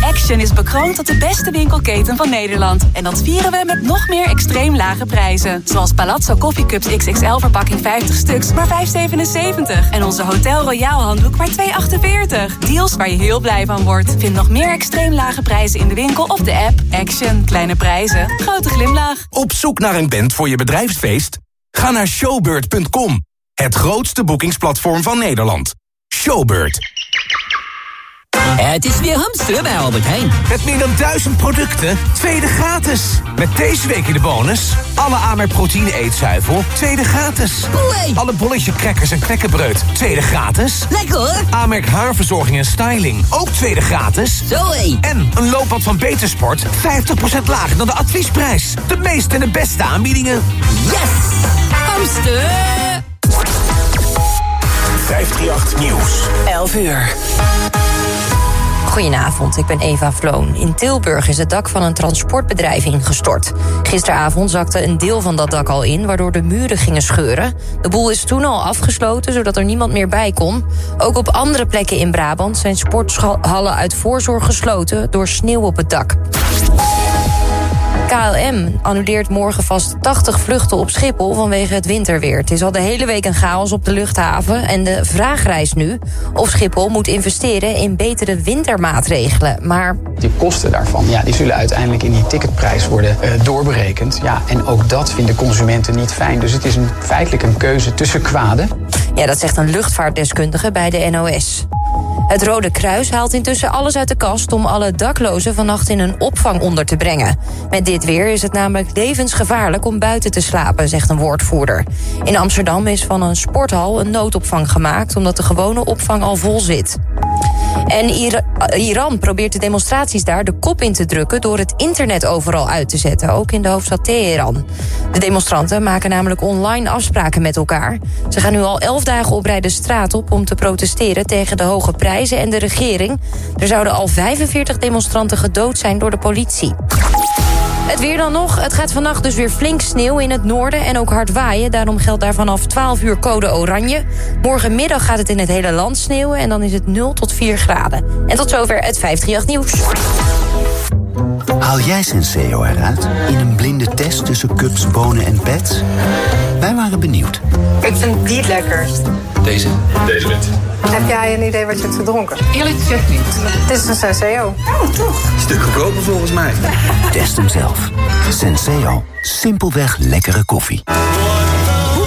Action is bekroond tot de beste winkelketen van Nederland. En dat vieren we met nog meer extreem lage prijzen. Zoals Palazzo Coffee Cups XXL verpakking 50 stuks, maar 5,77. En onze Hotel Royal handdoek maar 2,48. Deals waar je heel blij van wordt. Vind nog meer extreem lage prijzen in de winkel of de app. Action. Kleine prijzen. Grote glimlach. Op zoek naar een band voor je bedrijfsfeest? Ga naar showbird.com. Het grootste boekingsplatform van Nederland. Showbird. Het is weer hamsteren bij Albert Heijn. Met meer dan duizend producten, tweede gratis. Met deze week in de bonus... alle Amerk proteïne eetzuivel, tweede gratis. Alle bolletje crackers en knekkenbreud, tweede gratis. Lekker hoor. Amerk haarverzorging en styling, ook tweede gratis. Zoé. En een loopband van Betersport, 50% lager dan de adviesprijs. De meeste en de beste aanbiedingen. Yes! Hamster! 538 Nieuws. 11 uur. Goedenavond, ik ben Eva Vloon. In Tilburg is het dak van een transportbedrijf ingestort. Gisteravond zakte een deel van dat dak al in, waardoor de muren gingen scheuren. De boel is toen al afgesloten, zodat er niemand meer bij kon. Ook op andere plekken in Brabant zijn sporthallen uit voorzorg gesloten... door sneeuw op het dak. KLM annuleert morgen vast 80 vluchten op Schiphol vanwege het winterweer. Het is al de hele week een chaos op de luchthaven. En de vraag rijst nu of Schiphol moet investeren in betere wintermaatregelen. Maar Die kosten daarvan, ja, die zullen uiteindelijk in die ticketprijs worden eh, doorberekend. Ja, en ook dat vinden consumenten niet fijn. Dus het is een, feitelijk een keuze tussen kwaden. ja, dat zegt een luchtvaartdeskundige bij de NOS. Het Rode Kruis haalt intussen alles uit de kast om alle daklozen vannacht in een opvang onder te brengen. Met dit weer is het namelijk levensgevaarlijk om buiten te slapen, zegt een woordvoerder. In Amsterdam is van een sporthal een noodopvang gemaakt omdat de gewone opvang al vol zit. En Ira- Iran probeert de demonstraties daar de kop in te drukken... door het internet overal uit te zetten, ook in de hoofdstad Teheran. De demonstranten maken namelijk online afspraken met elkaar. Ze gaan nu al elf dagen op rij de straat op om te protesteren... tegen de hoge prijzen en de regering. Er zouden al 45 demonstranten gedood zijn door de politie. Het weer dan nog. Het gaat vannacht dus weer flink sneeuw in het noorden en ook hard waaien. Daarom geldt daar vanaf 12 uur code oranje. Morgenmiddag gaat het in het hele land sneeuwen en dan is het 0 tot 4 graden. En tot zover het 538 nieuws. Haal jij Senseo eruit in een blinde test tussen cups, bonen en pets? Wij waren benieuwd. Ik vind die lekkerst. Deze? Deze wit. Heb jij een idee wat je hebt gedronken? Eerlijk gezegd niet. Het is een Senseo. Oh, toch? Stuk goedkoper volgens mij. Test hem zelf. Senseo. Simpelweg lekkere koffie.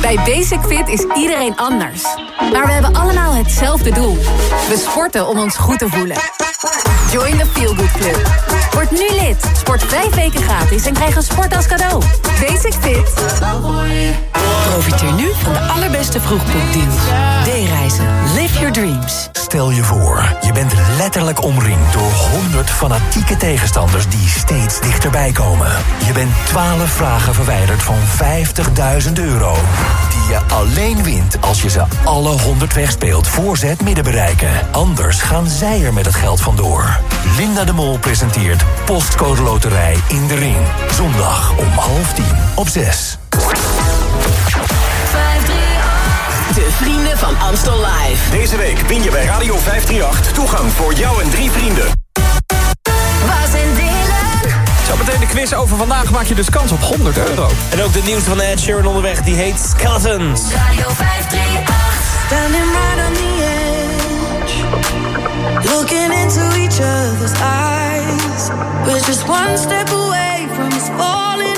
Bij Basic Fit is iedereen anders. Maar we hebben allemaal hetzelfde doel. We sporten om ons goed te voelen. Join the Feel Good Club. Word nu lid. Sport vijf weken gratis en krijg een sport als cadeau. Basic Fit. Profiteer nu van de allerbeste vroegboekdeals. D-reizen. Live your dreams. Stel je voor, je bent letterlijk omringd door 100 fanatieke tegenstanders die steeds dichterbij komen. Je bent 12 vragen verwijderd van 50.000 euro. Die je alleen wint als je ze alle 100 wegspeelt voor ze het midden bereiken. Anders gaan zij er met het geld vandoor. Linda de Mol presenteert Postcode Loterij in de Ring. Zondag om half tien op 6. De vrienden van Amstel Live. Deze week win je bij Radio 538 toegang voor jou en drie vrienden. Bas en Dylan. Zo meteen de quiz over vandaag maak je dus kans op 100 euro. En ook de nieuwste van Ed Sheeran onderweg, die heet Skeletons. Radio 538. Standing right on the edge, looking into each other's eyes. We're just one step away from us falling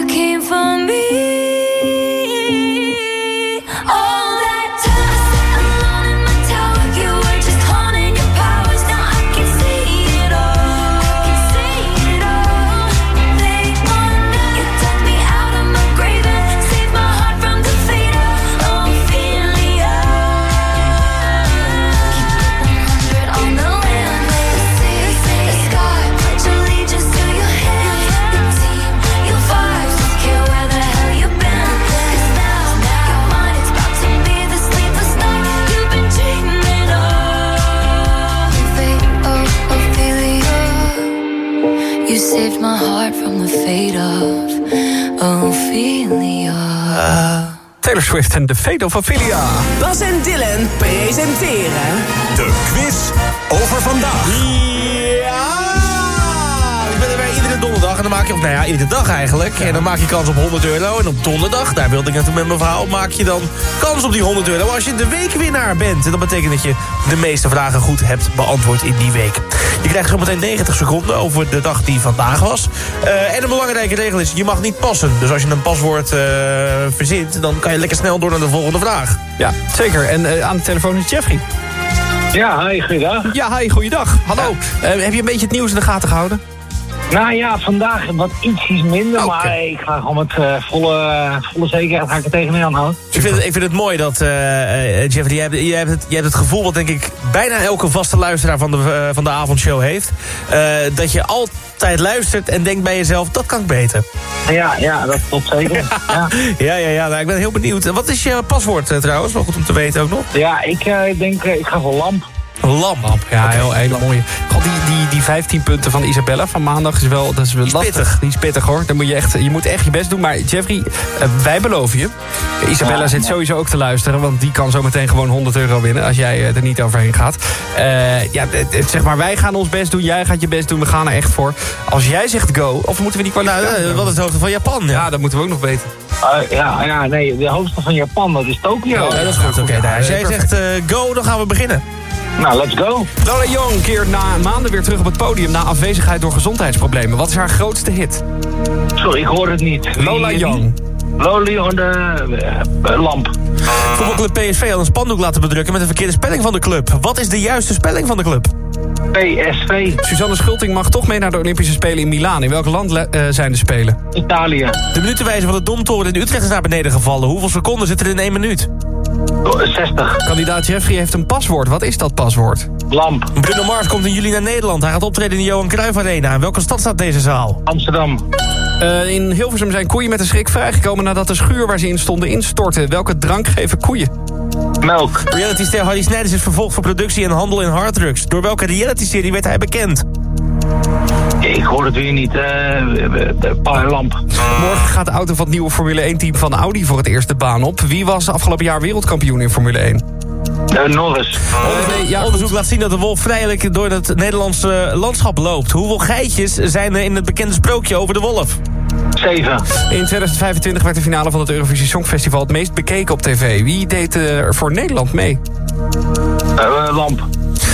Taylor Swift en The Fate of Ophelia. Bas en Dylan presenteren... De quiz over vandaag. Maak je, of nou ja, iedere dag eigenlijk. En dan maak je kans op 100 euro. En op donderdag, daar wilde ik naartoe met mijn verhaal, maak je dan kans op die 100 euro als je de weekwinnaar bent. En dat betekent dat je de meeste vragen goed hebt beantwoord in die week. Je krijgt zometeen 90 seconden over de dag die vandaag was. Eh, en een belangrijke regel is, je mag niet passen. Dus als je een paswoord eh, verzint, dan kan je lekker snel door naar de volgende vraag. Ja, zeker. En eh, aan de telefoon is Jeffrey. Ja, hi, goeiedag. Ja, hi, goeiedag. Hallo. Eh, heb je een beetje het nieuws in de gaten gehouden? Nou ja, vandaag wat ietsjes minder, maar ik ga gewoon met eh, volle, volle zekerheid ga ik er tegenaan houden. Ik vind, het, ik vind het mooi dat, eh, eh, Jeffrey, je hebt, je, hebt het, je hebt het gevoel... wat denk ik bijna elke vaste luisteraar van de, eh, van de avondshow heeft... eh, dat je altijd luistert en denkt bij jezelf, dat kan ik beter. Ja, ja, dat klopt zeker. ja. Ja, ja, ja, nou, ik ben heel benieuwd. Wat is je paswoord eh, trouwens? Wel goed om te weten ook nog. Ja, ik eh, denk, eh, ik ga voor lamp. Lamp. Ja, heel hele mooie. God, die, die, die 15 punten van Isabella van maandag is wel, dat is wel lastig. pittig. Die is pittig hoor. Dan moet je, echt, je moet echt je best doen. Maar Jeffrey, eh, wij beloven je. Isabella Ja, zit ja. sowieso ook te luisteren. Want die kan zo meteen gewoon 100 euro winnen. Als jij eh, er niet overheen gaat. Eh, ja, zeg maar, wij gaan ons best doen. Jij gaat je best doen. We gaan er echt voor. Als jij zegt go, of moeten we die kwalificatie? Nou, eh, wat is het hoogte van Japan? Ja, Ja, dat moeten we ook nog weten. Ja, ja, nee, de hoofdstad van Japan, dat is Tokio. Ja, dat is goed. Oké, nou, als jij zegt go, dan gaan we beginnen. Nou, let's go. Lola Young keert na maanden weer terug op het podium... na afwezigheid door gezondheidsproblemen. Wat is haar grootste hit? Sorry, ik hoor het niet. Wie- Lola? Young. Loli on de eh, lamp. Voetbalclub PSV had een spandoek laten bedrukken met een verkeerde spelling van de club. Wat is de juiste spelling van de club? PSV. Suzanne Schulting mag toch mee naar de Olympische Spelen in Milaan. In welk land eh, zijn de Spelen? Italië. De minutenwijzer van de Domtoren in Utrecht is naar beneden gevallen. Hoeveel seconden zitten er in één minuut? 60. Kandidaat Jeffrey heeft een paswoord. Wat is dat paswoord? Lamp. Bruno Mars komt in juli naar Nederland. Hij gaat optreden in de Johan Cruijff Arena. In welke stad staat deze zaal? Amsterdam. Eh, in Hilversum zijn koeien met een schrik vrijgekomen... nadat de schuur waar ze in stonden instortte. Welke drank geven koeien? Melk. Realityster Harry Snijders is vervolgd voor productie en handel in harddrugs. Door welke realityserie werd hij bekend? Ik hoor het weer niet. eh lamp. Morgen gaat de auto van het nieuwe Formule 1-team van Audi voor het eerst de baan op. Wie was afgelopen jaar wereldkampioen in Formule 1? Eh, Norris. nee, ja, onderzoek laat zien dat de wolf vrijelijk door het Nederlandse landschap loopt. Hoeveel geitjes zijn er in het bekende sprookje over de wolf? 7. In 2025 werd de finale van het Eurovisie Songfestival het meest bekeken op tv. Wie deed eh, er voor Nederland mee? Eh, lamp.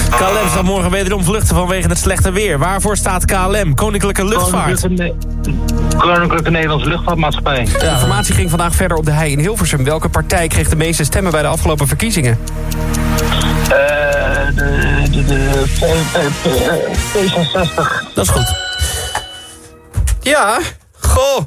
KLM staat morgen wederom vluchten vanwege het slechte weer. Waarvoor staat KLM? Koninklijke Luchtvaart. Koninklijke, Ne- Koninklijke Nederlandse Luchtvaartmaatschappij. De informatie ging vandaag verder op de hei in Hilversum. Welke partij kreeg de meeste stemmen bij de afgelopen verkiezingen? Eh, de, de, de, P- P66. Dat is goed. Ja, goh.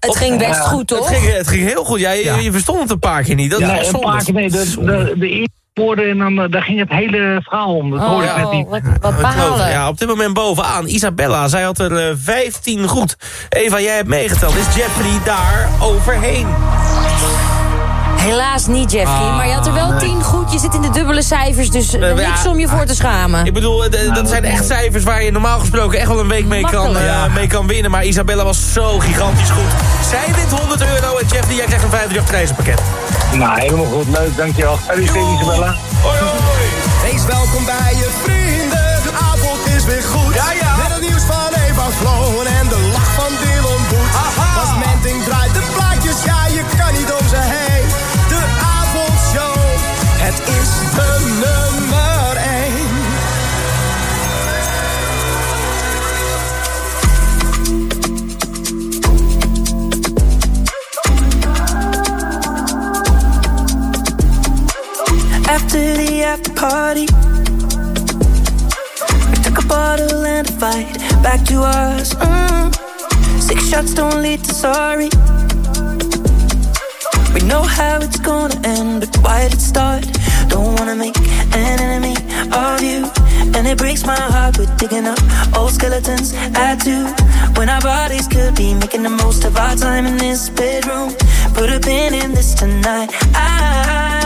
Het ging best Ja, goed, toch? Het ging, het ging heel goed. Ja, je, je verstond het een paar keer niet. Dat echt een paar keer nee. De, de, en dan, eh, daar ging het hele verhaal om. Dat hoorde ik net niet. Oh, wat, wat. Ja, op dit moment bovenaan. Isabella, zij had er eh, 15 goed. Eva, jij hebt meegeteld. Is Jeffrey daar overheen? Helaas niet, Jeffrey. Ah, maar je had er wel tien goed. Je zit in de dubbele cijfers, dus eh, Eh, niks ja. om je voor te schamen. Ik bedoel, eh, d- dat zijn echt cijfers waar je normaal gesproken echt wel een week mee kan, eh, mee kan winnen. Maar Isabella was zo gigantisch goed. Zij wint 100 euro en Jeffrey, jij krijgt een 538 prijzenpakket. Nou, helemaal goed. Leuk, dankjewel. Gefeliciteerd, Isabella. Hoi, hoi. Wees welkom bij je vrienden. De avond is weer goed. Ja, ja. Met het nieuws van Eva Floon en de lach van Dylan Boet. Aha. Als Menting draait de plaatjes, ja, je kan niet om ze heen. De avondshow, het is de nummer After the after party, we took a bottle and a fight back to us. Mm. Six shots don't lead to sorry. We know how it's gonna end, but why did it start? Don't wanna make an enemy of you. And it breaks my heart we're digging up old skeletons. I do. When our bodies could be making the most of our time in this bedroom. Put a pin in this tonight. I,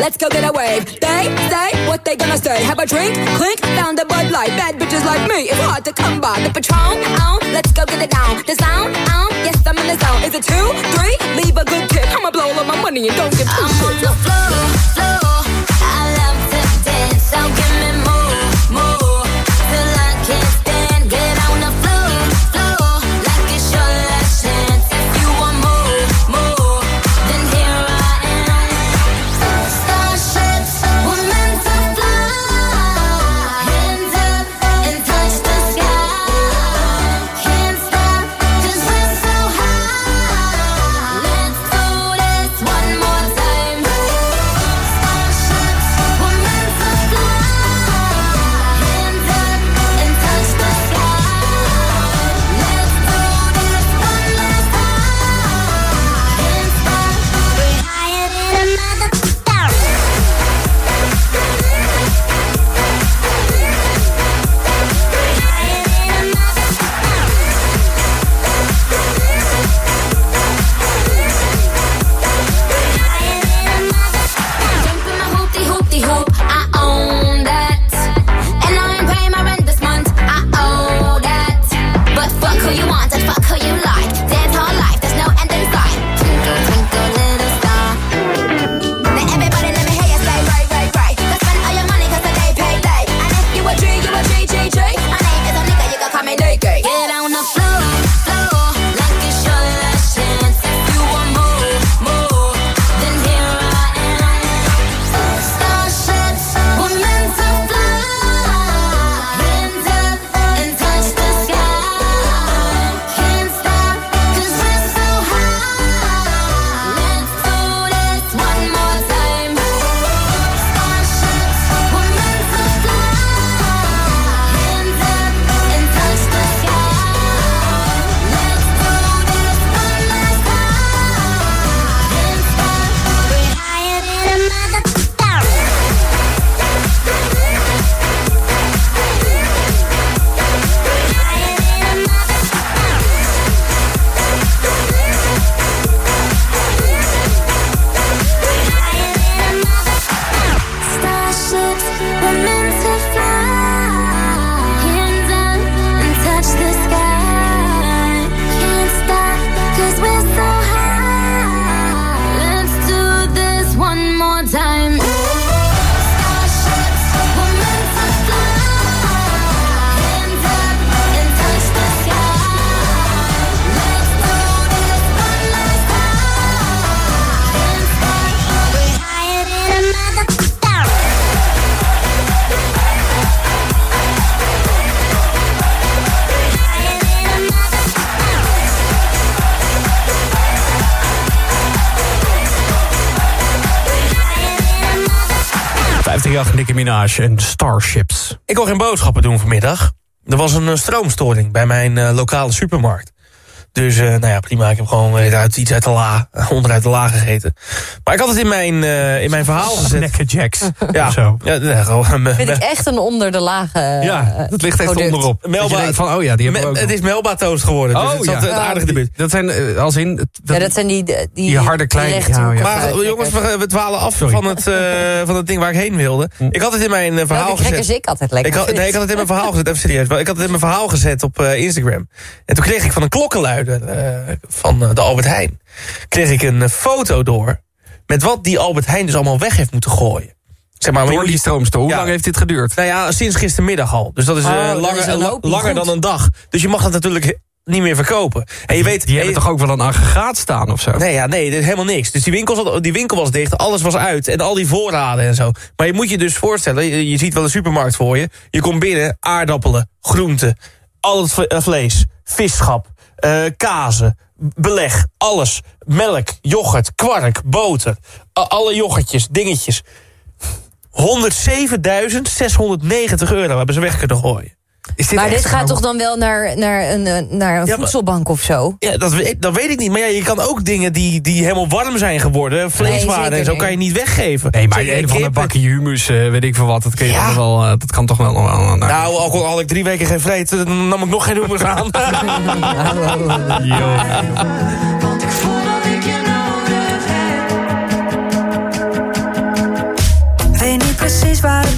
let's go get a wave. They say what they gonna say. Have a drink, clink, found a Bud Light. Bad bitches like me, it's hard to come by. The Patron, on, let's go get it down. The sound, on, yes, I'm in the zone. Is it two, three? Leave a good tip. I'ma blow all of my money and don't give two I'm on the floor, floor. En Starships. Ik wil geen boodschappen doen vanmiddag. Er was een eh, stroomstoring bij mijn eh, lokale supermarkt. Dus eh, nou ja, prima. Ik heb gewoon uit, iets uit de la, onderuit de la gegeten. Maar ik had het in mijn, eh, in mijn verhaal gezet. Lekker jacks. Ja, Zo. ja nee, gewoon, eh, Vind ik echt een onder de lage Ja, dat ligt echt product. onderop. Melba, van, oh ja, die hebben we ook het nog. is Melba toast geworden. Dus Oh, het zat ja. eh, aardig in de buurt. Dat zijn als in... Ja, dat zijn die, die, Die harde kleine- ja, ja. Maar jongens, we, we dwalen af Sorry. van het, eh, van het ding waar ik heen wilde. Ik had het in mijn verhaal Welke gezet. ik altijd lekker Ik had, nee, ik had het in mijn verhaal gezet, even serieus. Ik had het in mijn verhaal gezet op eh, Instagram. En toen kreeg ik van een klokkenluider eh, van eh, de Albert Heijn... kreeg ik een eh, foto door... met wat die Albert Heijn dus allemaal weg heeft moeten gooien. Zeg maar, Door die stroomstoel. Hoe Ja. lang heeft dit geduurd? Nou ja, sinds gistermiddag al. Dus dat is, Oh, dat langer, is langer goed. dan een dag. Dus je mag dat natuurlijk niet meer verkopen. En je weet, Die hebben en- toch ook wel een aggregaat staan of zo? Nee, ja, nee, er is helemaal niks. Dus die winkel, zat, die winkel was dicht, alles was uit. En al die voorraden en zo. Maar je moet je dus voorstellen, je, je ziet wel een supermarkt voor je. Je komt binnen, aardappelen, groenten, al het vle- vlees, visschap, eh, kazen, beleg, alles. Melk, yoghurt, kwark, boter, alle yoghurtjes, dingetjes. 107.690 euro hebben ze weg kunnen gooien. Maar dit gaat toch dan wel naar, naar een, eh, naar een Ja, maar- voedselbank of zo? Ja, dat, weet- dat weet ik niet. Maar ja, je kan ook dingen die, die helemaal warm zijn geworden... vleeswaren en zo niet. kan je niet weggeven. Nee, maar Zeg, een van de bakje humus, eh, weet ik veel wat. Dat, kun je Ja. toch wel, eh, dat kan toch wel nog wel... naar- Nou, al had ik drie weken geen vreet, dan nam ik nog geen hummus aan.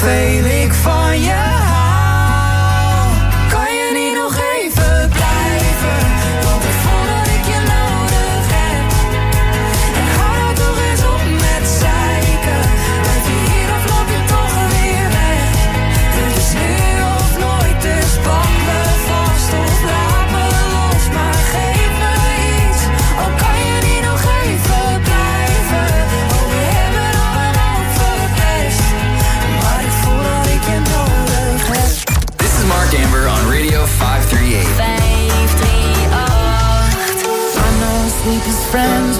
hoeveel ik van je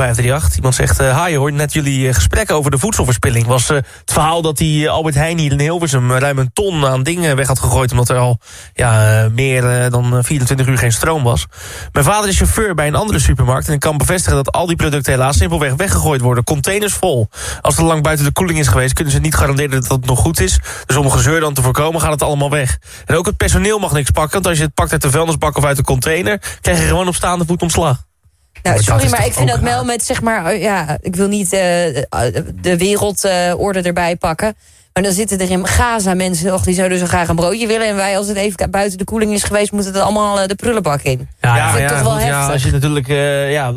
538. Iemand zegt, eh hi, hoor net jullie eh, gesprek over de voedselverspilling. Was eh, het verhaal dat die Albert Heijn hier in Hilversum... ruim een ton aan dingen weg had gegooid... omdat er al ja, meer dan eh, 24 uur geen stroom was. Mijn vader is chauffeur bij een andere supermarkt... en ik kan bevestigen dat al die producten helaas simpelweg weggegooid worden. Containers vol. Als het lang buiten de koeling is geweest... kunnen ze niet garanderen dat het nog goed is. Dus om gezeur dan te voorkomen gaat het allemaal weg. En ook het personeel mag niks pakken... want als je het pakt uit de vuilnisbak of uit de container... krijg je gewoon op staande voet ontslag. Nou, Maar sorry, maar ik vind dat Mel met, zeg maar, eh, ja, ik wil niet eh, de wereldorde erbij pakken. Maar dan zitten er in Gaza mensen nog die zouden zo graag een broodje willen. En wij, als het even buiten de koeling is geweest, moeten het allemaal eh, de prullenbak in. Ja, dat vind ik toch wel goed, ja, heftig. als je natuurlijk, eh, ja,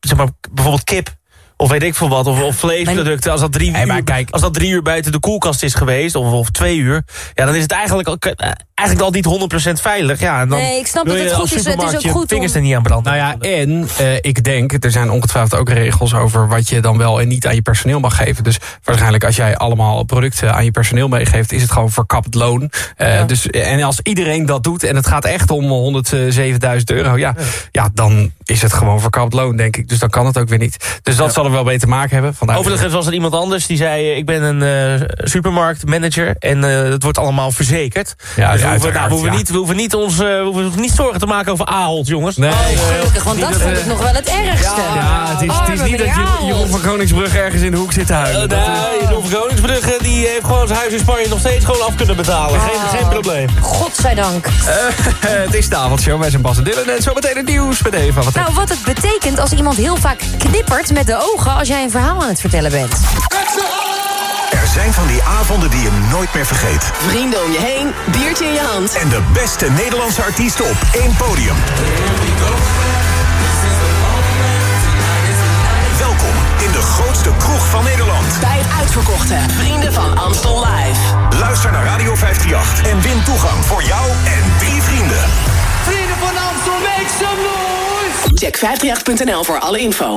zeg maar, bijvoorbeeld kip. Of weet ik veel wat, of, of vleesproducten. Als dat, drie uur, als dat drie uur buiten de koelkast is geweest, of, of twee uur... ja, dan is het eigenlijk, al, eh, eigenlijk al niet 100% veilig. Ja, en dan Nee, ik snap dat het goed is. Het is ook goed vingers om- er niet aan branden. Nou ja, en eh, ik denk, er zijn ongetwijfeld ook regels over wat je dan wel en niet aan je personeel mag geven. Dus waarschijnlijk als jij allemaal producten aan je personeel meegeeft, is het gewoon verkapt loon. Eh, dus, en als iedereen dat doet en het gaat echt om 107.000 euro, ja, ja. dan is het gewoon verkapt loon, denk ik. Dus dan kan het ook weer niet. Dus dat zal er wel mee te maken hebben. Vandaar Overigens was er iemand anders die zei... eh, ik ben een eh, supermarktmanager en eh, het wordt allemaal verzekerd. Ja, dus we, hoeven, nou, we, hoeven ja. niet, we, hoeven niet ons, we hoeven niet zorgen te maken over Ahold, jongens. Nee. Eh, Gelukkig, want dat vond ik nog wel het ergste. Ja, het is, het is Arme niet dat Jeroen- Jeroen van Koningsbrug ergens in de hoek zit te huilen. Nee, Rolf Koningsbrugge die heeft gewoon zijn huis in Spanje nog steeds gewoon af kunnen betalen. Geen, geen probleem. Godzijdank. Eh, het is de avondshow, wij zijn Bas en Dylan en zometeen het nieuws met Eva. Wat Nou, wat het betekent als iemand heel vaak knippert met de ogen... als jij een verhaal aan het vertellen bent. Er zijn van die avonden die je nooit meer vergeet. Vrienden om je heen, biertje in je hand. En de beste Nederlandse artiesten op één podium. Grootste kroeg van Nederland. Bij het uitverkochte Vrienden van Amstel Live. Luister naar Radio 538 en win toegang voor jou en drie vrienden. Vrienden van Amstel, make some noise! Check 538.nl voor alle info.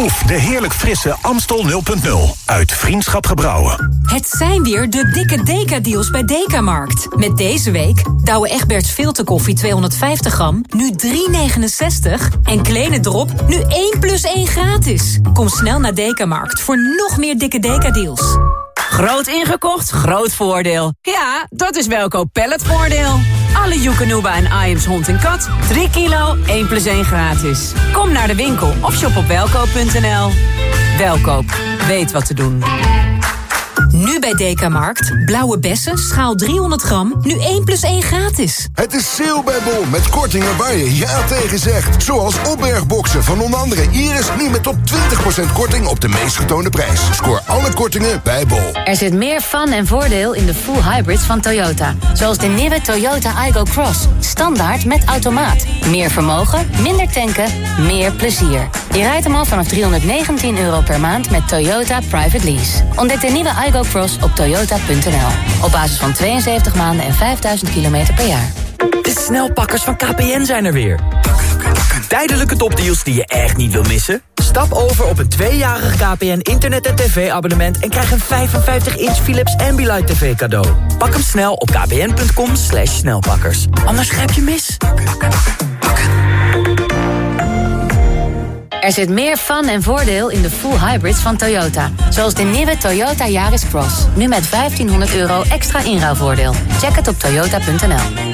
Proef de heerlijk frisse Amstel 0.0 uit Vriendschap Gebrouwen. Het zijn weer de dikke Deka-deals bij Dekamarkt. Met deze week Douwe Egberts filterkoffie 250 gram, nu 3,69. En Kleine Drop, nu 1 plus 1 gratis. Kom snel naar Dekamarkt voor nog meer dikke Deka-deals. Groot ingekocht, groot voordeel. Ja, dat is Welkoop Palletvoordeel. Alle Joekanuba en Iams hond en kat. 3 kilo, 1 plus 1 gratis. Kom naar de winkel of shop op welkoop.nl. Welkoop, weet wat te doen. Nu bij Dekamarkt, blauwe bessen, schaal 300 gram, nu 1 plus 1 gratis. Het is sale bij Bol met kortingen waar je ja tegen zegt. Zoals opbergboxen van onder andere Iris nu met tot 20% korting op de meest getoonde prijs. Scoor alle kortingen bij Bol. Er zit meer fun en voordeel in de full hybrids van Toyota. Zoals de nieuwe Toyota Igo Cross. Standaard met automaat. Meer vermogen, minder tanken, meer plezier. Je rijdt hem al vanaf 319 euro per maand met Toyota Private Lease. Ontdek de nieuwe Igo Cross op toyota.nl. Op basis van 72 maanden en 5000 kilometer per jaar. De snelpakkers van KPN zijn er weer. Tijdelijke topdeals die je echt niet wil missen? Stap over op een tweejarig KPN internet- en tv-abonnement... en krijg een 55-inch Philips Ambilight TV cadeau. Pak hem snel op kpn.com snelpakkers. Anders grijp je mis. Er zit meer fun en voordeel in de full hybrids van Toyota. Zoals de nieuwe Toyota Yaris Cross. Nu met 1500 euro extra inruilvoordeel. Check het op toyota.nl.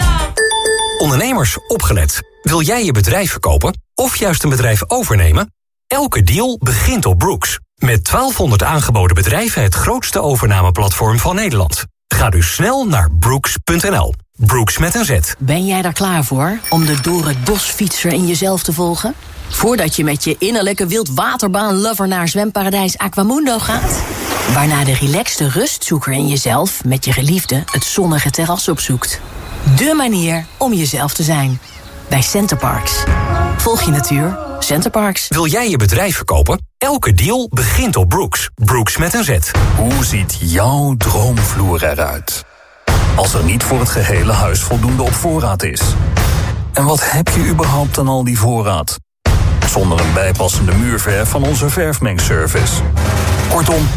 Ondernemers, opgelet. Wil jij je bedrijf verkopen of juist een bedrijf overnemen? Elke deal begint op Brooks. Met 1200 aangeboden bedrijven het grootste overnameplatform van Nederland. Ga dus snel naar brooks.nl. Brooks met een Z. Ben jij daar klaar voor om de door het bos fietser in jezelf te volgen? Voordat je met je innerlijke wildwaterbaan-lover naar zwemparadijs Aquamundo gaat? Waarna de relaxte rustzoeker in jezelf met je geliefde het zonnige terras opzoekt. dé manier om jezelf te zijn. Bij Centerparks. Volg je natuur. Centerparks. Wil jij je bedrijf verkopen? Elke deal begint op Brooks. Brooks met een Z. Hoe ziet jouw droomvloer eruit? Als er niet voor het gehele huis voldoende op voorraad is. En wat heb je überhaupt aan al die voorraad? Zonder een bijpassende muurverf van onze verfmengservice. Kortom,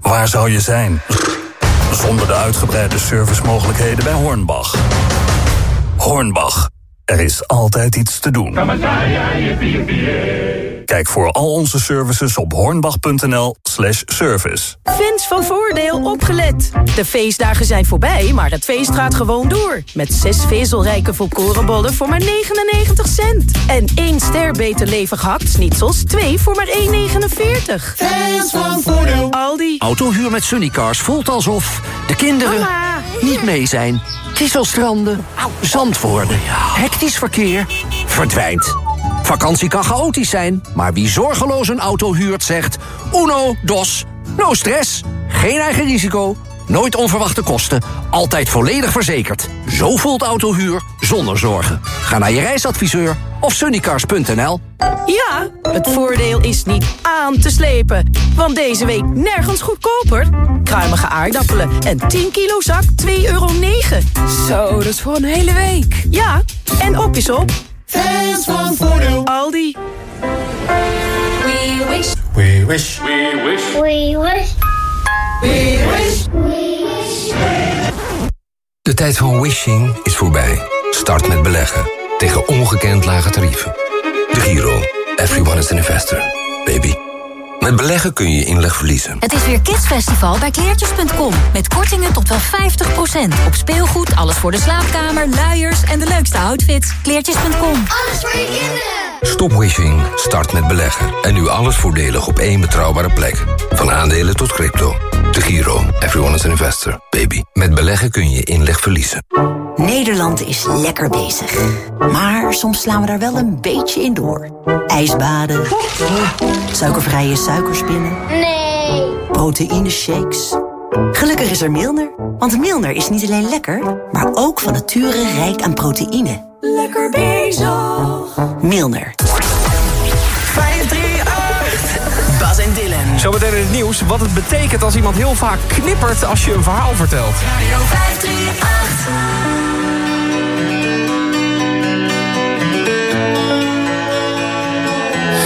waar zou je zijn? Zonder de uitgebreide servicemogelijkheden bij Hornbach. Hornbach, er is altijd iets te doen. Kijk voor al onze services op hornbach.nl slash service. Fans van Voordeel opgelet. De feestdagen zijn voorbij, maar het feest gaat gewoon door. Met zes vezelrijke volkorenbollen voor maar 99 cent. En één ster beter levig hakt-snitsels, twee voor maar 1,49. Fans van Voordeel. Aldi. Autohuur met Sunnycars voelt alsof de kinderen niet mee zijn. Kieselstranden, zand worden, hectisch verkeer, verdwijnt. Vakantie kan chaotisch zijn, maar wie zorgeloos een auto huurt zegt... Uno, dos, no stress, geen eigen risico, nooit onverwachte kosten... altijd volledig verzekerd. Zo voelt autohuur zonder zorgen. Ga naar je reisadviseur of sunnycars.nl. Ja, het voordeel is niet aan te slepen. Want deze week nergens goedkoper. Kruimige aardappelen en 10 kilo zak 2,9 euro. Zo, dat is voor een hele week. Ja, en op is op. Fans van Voordeel. Aldi. We wish. We wish. We wish. We wish. We wish. De tijd van wishing is voorbij. Start met beleggen. Tegen ongekend lage tarieven. De Giro. Everyone is an investor. Baby. Met beleggen kun je inleg verliezen. Het is weer Kidsfestival bij kleertjes.com. Met kortingen tot wel 50%. Op speelgoed, alles voor de slaapkamer, luiers en de leukste outfits. Kleertjes.com. Alles voor je kinderen. Stop wishing. Start met beleggen. En nu alles voordelig op één betrouwbare plek. Van aandelen tot crypto. De Giro. Everyone is an investor. Baby. Met beleggen kun je inleg verliezen. Nederland is lekker bezig. Maar soms slaan we daar wel een beetje in door. Ijsbaden. Suikervrije suikerspinnen. Nee. Proteïne shakes. Gelukkig is er Milner. Want Milner is niet alleen lekker, maar ook van nature rijk aan proteïne. Lekker bezig. Milner. 538. Bas en Dylan. Zometeen in het nieuws wat het betekent als iemand heel vaak knippert als je een verhaal vertelt. Radio 538.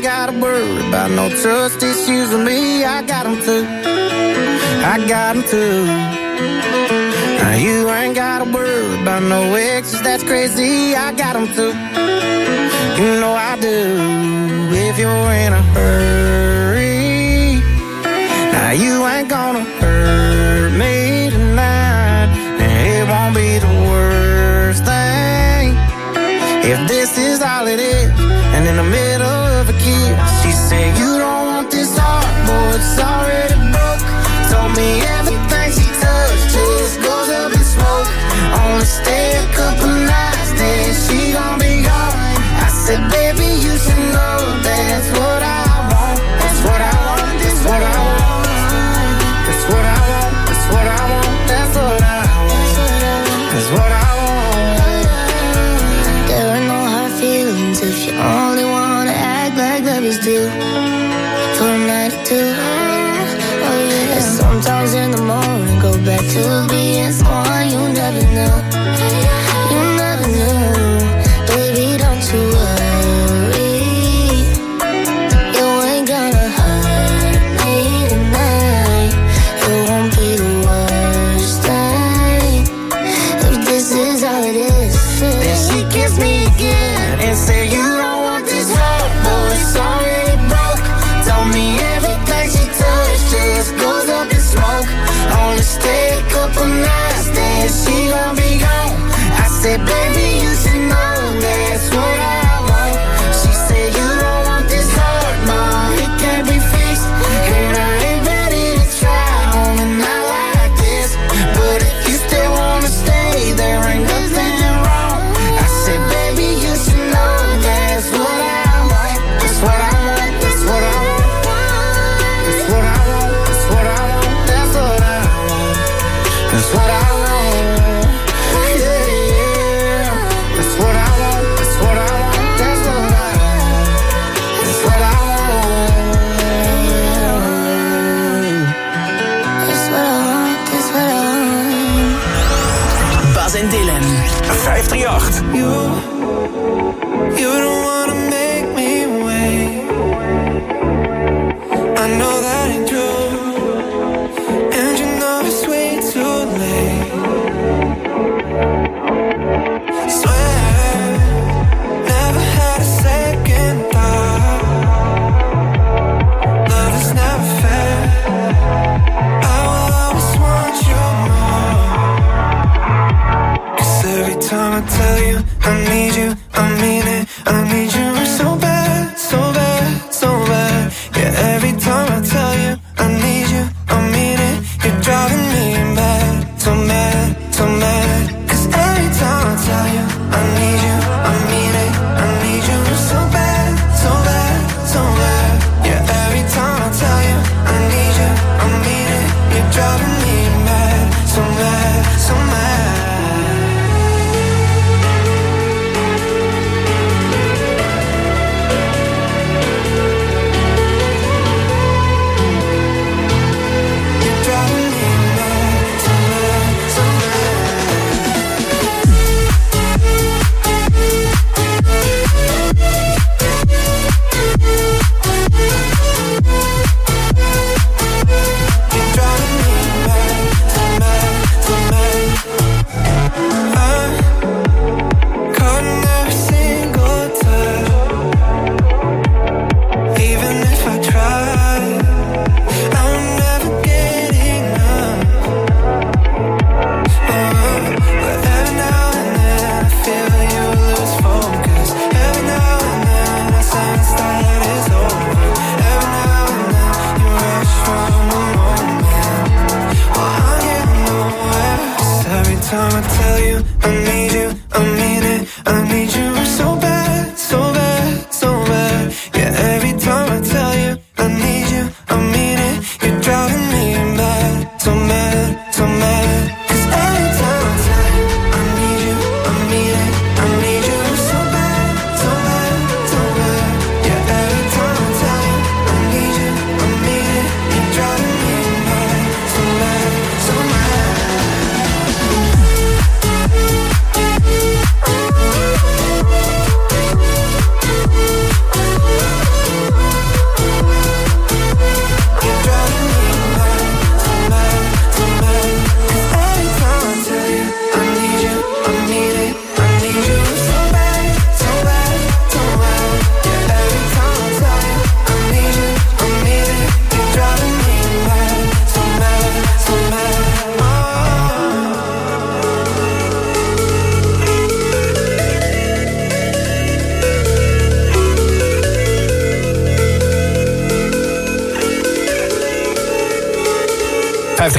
Ain't gotta worry about no trust issues with me. I got them too. I got them too. Now you ain't gotta worry about no exes, that's crazy. I got them too. You know I do. If you're in a hurry, now you ain't gonna hurt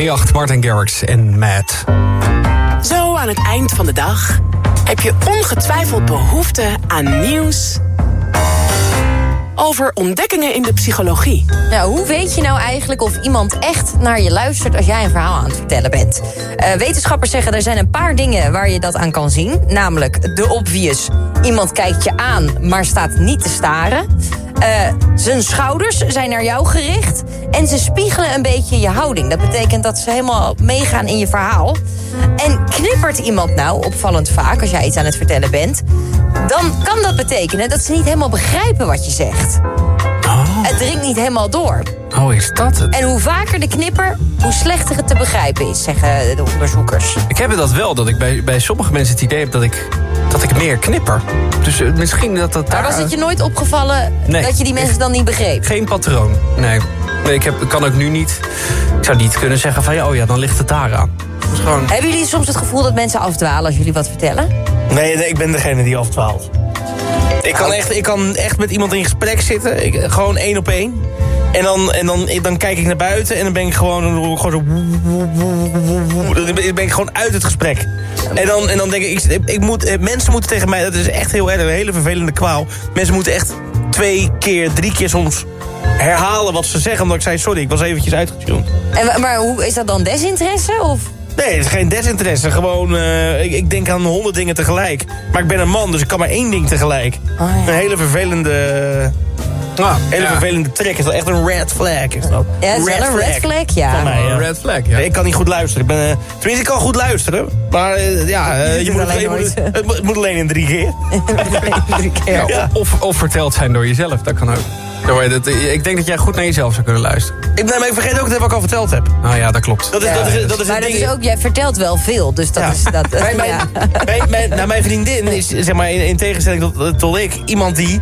8 Martin Garrix en Matt. Zo aan het eind van de dag heb je ongetwijfeld behoefte aan nieuws over ontdekkingen in de psychologie. Nou, hoe weet je nou eigenlijk of iemand echt naar je luistert als jij een verhaal aan het vertellen bent? Eh, wetenschappers zeggen er zijn een paar dingen waar je dat aan kan zien. Namelijk de obvious. Iemand kijkt je aan, maar staat niet te staren. Eh, zijn schouders zijn naar jou gericht. En ze spiegelen een beetje je houding. Dat betekent dat ze helemaal meegaan in je verhaal. En knippert iemand nou, opvallend vaak als jij iets aan het vertellen bent... dan kan dat betekenen dat ze niet helemaal begrijpen wat je zegt. Het dringt niet helemaal door. Oh, is dat het? En hoe vaker de knipper, hoe slechter het te begrijpen is, zeggen de onderzoekers. Ik heb dat wel, dat ik bij, bij sommige mensen het idee heb dat ik, dat ik meer knipper. Dus eh, misschien dat dat daar... Maar was het je nooit opgevallen Nee, dat je die mensen dan niet begreep? Geen patroon, nee. nee ik, heb, kan ook nu niet... Ik zou niet kunnen zeggen van, ja, oh ja, dan ligt het daar aan. Gewoon... Hebben jullie soms het gevoel dat mensen afdwalen als jullie wat vertellen? Nee, nee, ik ben degene die afdwaalt. Ik kan, echt, ik kan echt met iemand in gesprek zitten. Gewoon één op één. En, dan, en dan, dan kijk ik naar buiten en dan ben ik gewoon, gewoon. Dan ben ik gewoon uit het gesprek. En dan, en dan denk ik, ik, moet, eh, mensen moeten tegen mij... Dat is echt heel erg, een hele vervelende kwaal. Mensen moeten echt twee keer, drie keer soms herhalen wat ze zeggen. Omdat ik zei, sorry, ik was eventjes uitgetuned. En, maar hoe, is dat dan desinteresse? Of? Nee, het is geen desinteresse. Gewoon, eh, ik, ik denk aan honderd dingen tegelijk. Maar ik ben een man, dus ik kan maar één ding tegelijk. Oh, Een hele vervelende... Hele ja. vervelende track. Is dat echt een red flag? Is dat? Ja, het is wel een red flag, ja. Van mij, ja. Red flag, ja. Nee, ik kan niet goed luisteren. Ik ben, eh, tenminste, ik kan goed luisteren. Maar eh, ja, je het moet, alleen je nooit. moet- het moet- het moet alleen in drie keer. Ja, Ja. Of, of verteld zijn door jezelf, dat kan ook. Dat- ik denk dat jij goed naar jezelf zou kunnen luisteren. Ik, nee, maar ik vergeet ook dat wat ik al verteld heb. Nou ja, dat klopt. Dat is, dat is, dat is maar een dat ding. is ook, jij vertelt wel veel, dus dat Ja. is dat. Mijn, mijn, ja. mijn, mijn- nou, mijn vriendin is, zeg maar, in, in tegenstelling tot, tot ik, iemand die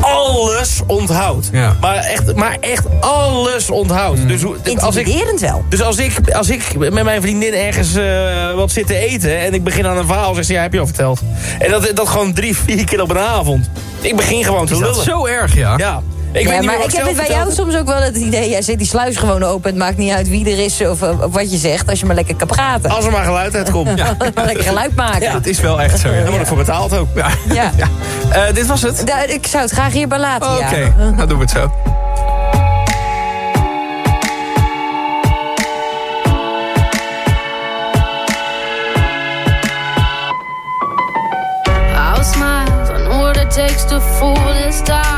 alles onthoudt. Ja. Maar, echt, maar echt alles onthoudt. Dus, hoe- als ik, wel. dus als ik, als ik met mijn vriendin ergens eh, wat zit te eten... en ik begin aan een verhaal, zegt ze, ja, heb je al verteld. En dat, dat gewoon drie, vier keer op een avond. Ik begin gewoon te Is dat lullen. zo erg, ja? Ja. Ik ja, weet niet maar ik heb het bij jou soms ook wel het idee, jij zet die sluis gewoon open. Het maakt niet uit wie er is of, of wat je zegt, als je maar lekker kan praten. Als er maar geluid uitkomt. Ja. lekker geluid maken. Dat is wel echt zo, ja. Daar word ik voor betaald ook. Ja. Ja. Eh, dit was het? Da- ik zou het graag hierbij laten, Oké, ja. dan doen we het zo. I'll smile, I know what it takes to fool this town.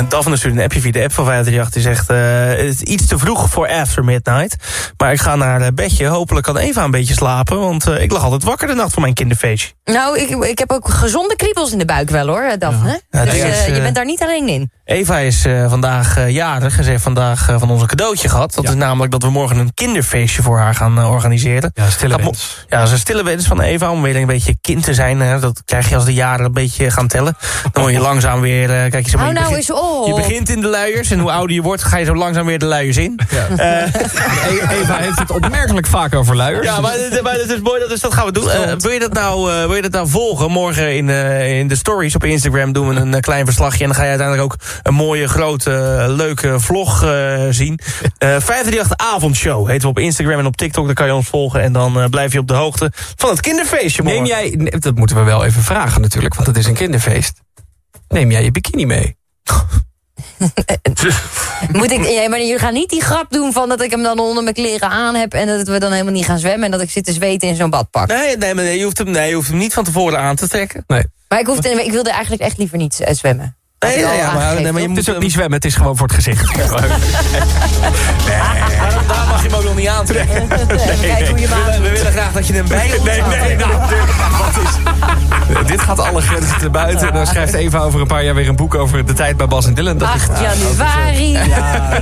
En Daphne stuurt een appje via de app van 538. Die zegt, eh, het is iets te vroeg voor After Midnight. Maar ik ga naar het bedje. Hopelijk kan Eva een beetje slapen. Want eh, ik lag altijd wakker de nacht voor mijn kinderfeestje. Nou, ik, ik heb ook gezonde kriebels in de buik wel hoor, Daphne. Ja, dus is, eh, je eh, bent daar niet alleen in. Eva is eh, vandaag eh, jarig en ze heeft vandaag eh, van ons een cadeautje gehad. Dat is namelijk dat we morgen een kinderfeestje voor haar gaan eh, organiseren. Ja, stille wens. Ja, dat is een stille wens van Eva om weer een beetje kind te zijn. Hè. Dat krijg je als de jaren een beetje gaan tellen. Dan word je langzaam weer... eh, kijk, je, Hou je nou eens op. Je begint in de luiers en hoe ouder je wordt... ga je zo langzaam weer de luiers in. Eh, Eva heeft het opmerkelijk vaak over luiers. ja, maar, dat is mooi, dus dat gaan we doen. Eh, wil, je dat nou, eh, wil je dat nou volgen? Morgen in, eh, in de stories op Instagram doen we een klein verslagje. En dan ga je uiteindelijk ook een mooie, grote, leuke vlog eh, zien. Eh 538 Avondshow heet we op Instagram en op TikTok. Dan kan je ons volgen en dan eh, blijf je op de hoogte van het kinderfeestje morgen. Neem jij, nee, dat moeten we wel even vragen natuurlijk, want het is een kinderfeest. Neem jij je bikini mee? Moet ik, ja, maar jullie gaan niet die grap doen van dat ik hem dan onder mijn kleren aan heb... en dat we dan helemaal niet gaan zwemmen en dat ik zit te zweten in zo'n badpak. Nee, nee, maar nee, je, hoeft hem, nee, je hoeft hem niet van tevoren aan te trekken. Nee. Maar ik, hoefde, ik wilde eigenlijk echt liever niet eh, zwemmen. Nee, ja, maar, aangegeven, nee, maar je moet Het is ook hem- niet zwemmen, het is gewoon voor het gezicht. Daar, daar mag je hem ook nog niet aantrekken. Kijk hoe je hem we, willen, aandoet. we willen graag dat je hem bij ons Nee, nee, nou, wat is... Dit gaat alle grenzen te buiten. En dan schrijft Eva over een paar jaar weer een boek over de tijd bij Bas en Dylan. Dat is- 8 januari,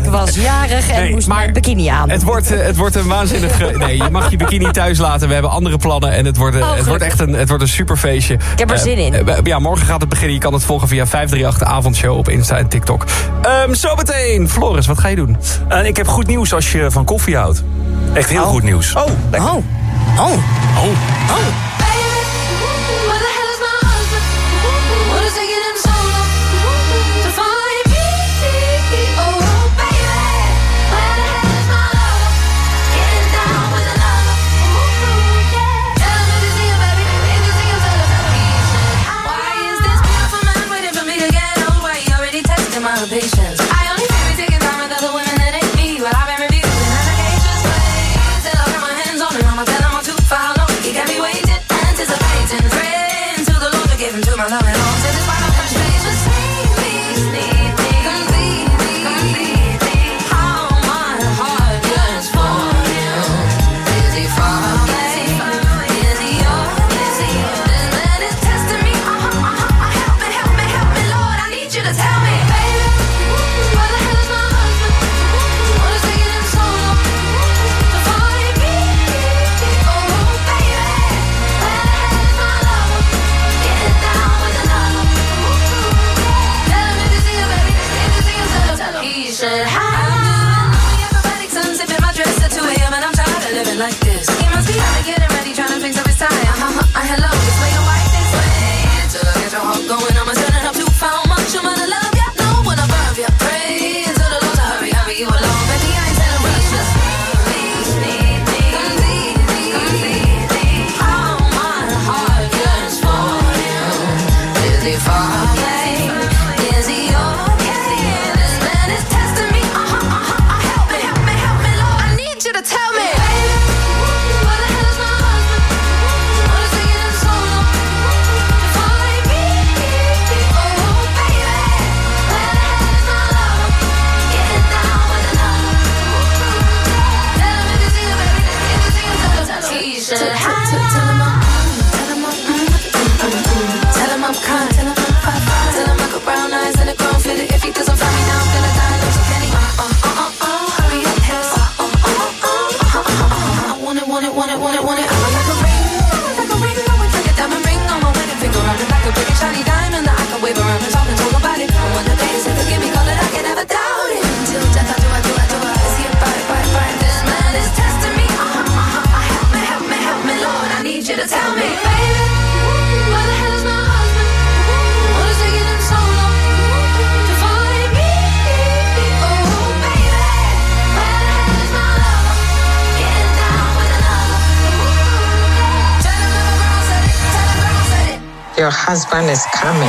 ik was jarig en Nee, moest maar mijn bikini aan. Het wordt, eh, het wordt een waanzinnig... eh, Nee, je mag je bikini thuis laten. We hebben andere plannen. En het wordt, eh, Oh, het wordt echt een, het wordt een superfeestje. Ik heb er zin in. ja, morgen gaat het beginnen. Je kan het volgen via 538 Avondshow op Insta en TikTok. Ehm zometeen, Floris, wat ga je doen? En ik heb goed nieuws als je van koffie houdt. Echt heel goed nieuws. Oh, lekker. Oh, oh, Oh. oh. Your husband is coming.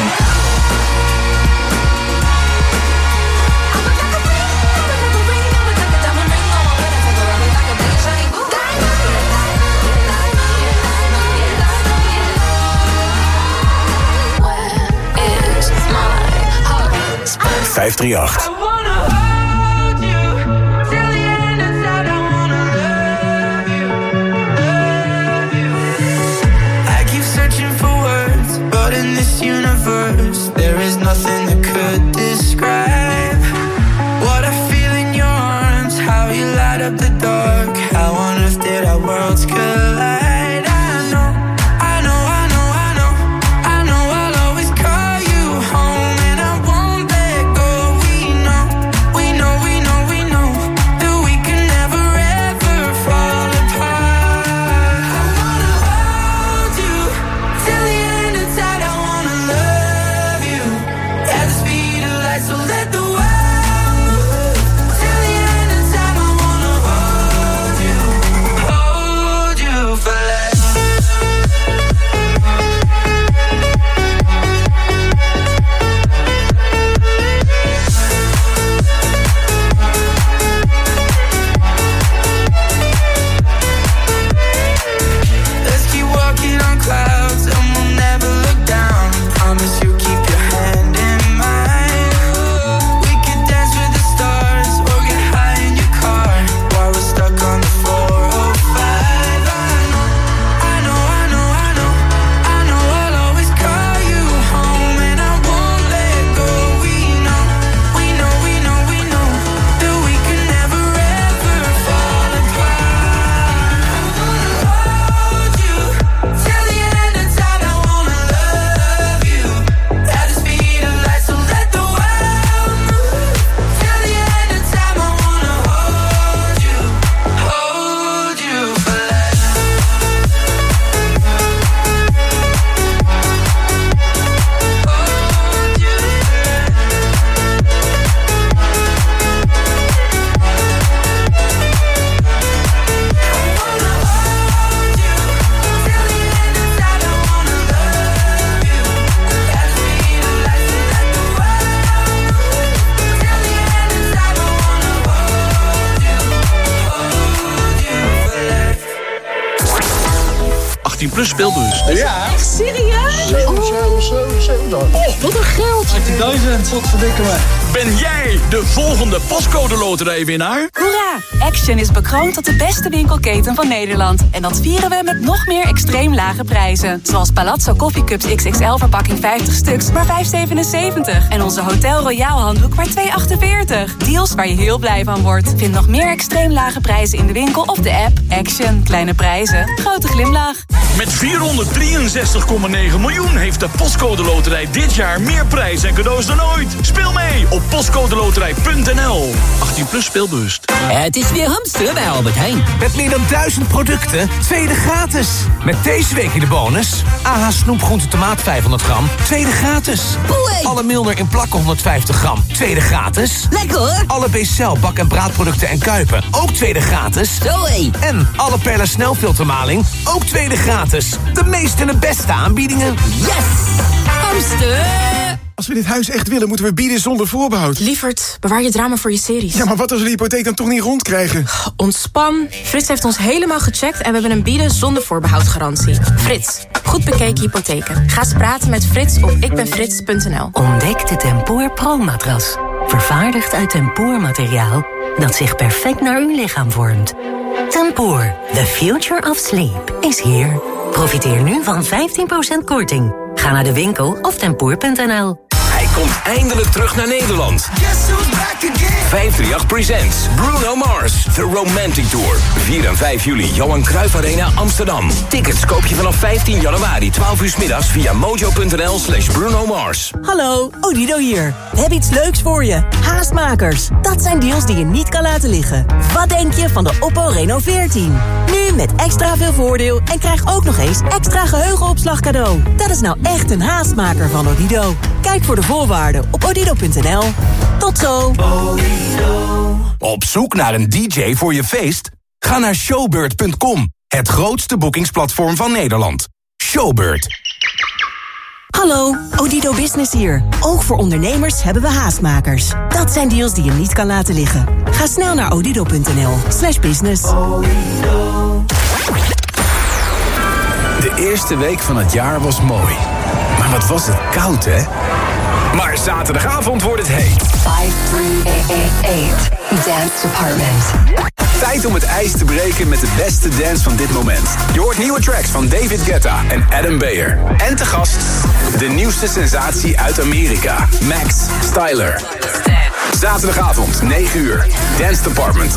Vijf drie acht. Plus speelbus. Ja. Echt serieus? Oh, wat een geld. 18.000. Wat verdikken me. Ben jij de volgende postcode loterijwinnaar? Hoera! Action is bekroond tot de beste winkelketen van Nederland. En dat vieren we met nog meer extreem lage prijzen. Zoals Palazzo Coffee Cups XXL verpakking 50 stuks, maar 5,77. En onze Hotel Royal handdoek maar 2,48. Deals waar je heel blij van wordt. Vind nog meer extreem lage prijzen in de winkel of de app. Action. Kleine prijzen. Grote glimlach. Met 463,9 miljoen heeft de Postcode Loterij dit jaar meer prijs en cadeaus dan ooit. Speel mee op postcodeloterij.nl. 18 plus speelbewust. Het is weer hamsteren bij Albert Heijn. Met meer dan duizend producten, tweede gratis. Met deze week in de bonus... AH snoepgroente tomaat 500 gram, tweede gratis. Alle Milner in plakken 150 gram, tweede gratis. Lekker hoor. Alle Bcel bak- en braadproducten en kuipen, ook tweede gratis. Zoé. En alle Perla snelfiltermaling, ook tweede gratis. De meeste en de beste aanbiedingen. Yes! Hamster! Als we dit huis echt willen, moeten we bieden zonder voorbehoud. Lievert, bewaar je drama voor je series. Ja, maar wat als we de hypotheek dan toch niet rondkrijgen? Ontspan. Frits heeft ons helemaal gecheckt en we hebben een bieden zonder voorbehoud garantie. Frits, goed bekeken hypotheken. Ga eens praten met Frits op ikbenfrits.nl. Ontdek de Tempoor Pro-matras. Vervaardigd uit tempoormateriaal dat zich perfect naar uw lichaam vormt. Tempoor, the future of sleep, is here. Profiteer nu van 15% korting. Ga naar de winkel of tempoor.nl. Komt eindelijk terug naar Nederland. 538 Presents Bruno Mars, The Romantic Tour. 4 en 5 juli, Johan Cruijff Arena, Amsterdam. Tickets koop je vanaf 15 januari, 12 uur middags via mojo.nl slash Bruno Mars. Hallo, Odido hier. We hebben iets leuks voor je. Haastmakers. Dat zijn deals die je niet kan laten liggen. Wat denk je van de Oppo Reno 14? Nu met extra veel voordeel en krijg ook nog eens extra geheugenopslag cadeau. Dat is nou echt een haastmaker van Odido. Kijk voor de voorwaarden op odido.nl. Tot zo. Op zoek naar een DJ voor je feest? Ga naar showbird.com, het grootste boekingsplatform van Nederland. Showbird. Hallo, Odido Business hier. Ook voor ondernemers hebben we haastmakers. Dat zijn deals die je niet kan laten liggen. Ga snel naar odido.nl slash business. De eerste week van het jaar was mooi. Maar wat was het koud, hè? Maar zaterdagavond wordt het heet. 5388 Dance Department. Tijd om het ijs te breken met de beste dance van dit moment. Je hoort nieuwe tracks van David Guetta en Adam Beyer. En te gast, de nieuwste sensatie uit Amerika. Max Styler. Zaterdagavond, 9 uur. Dance Department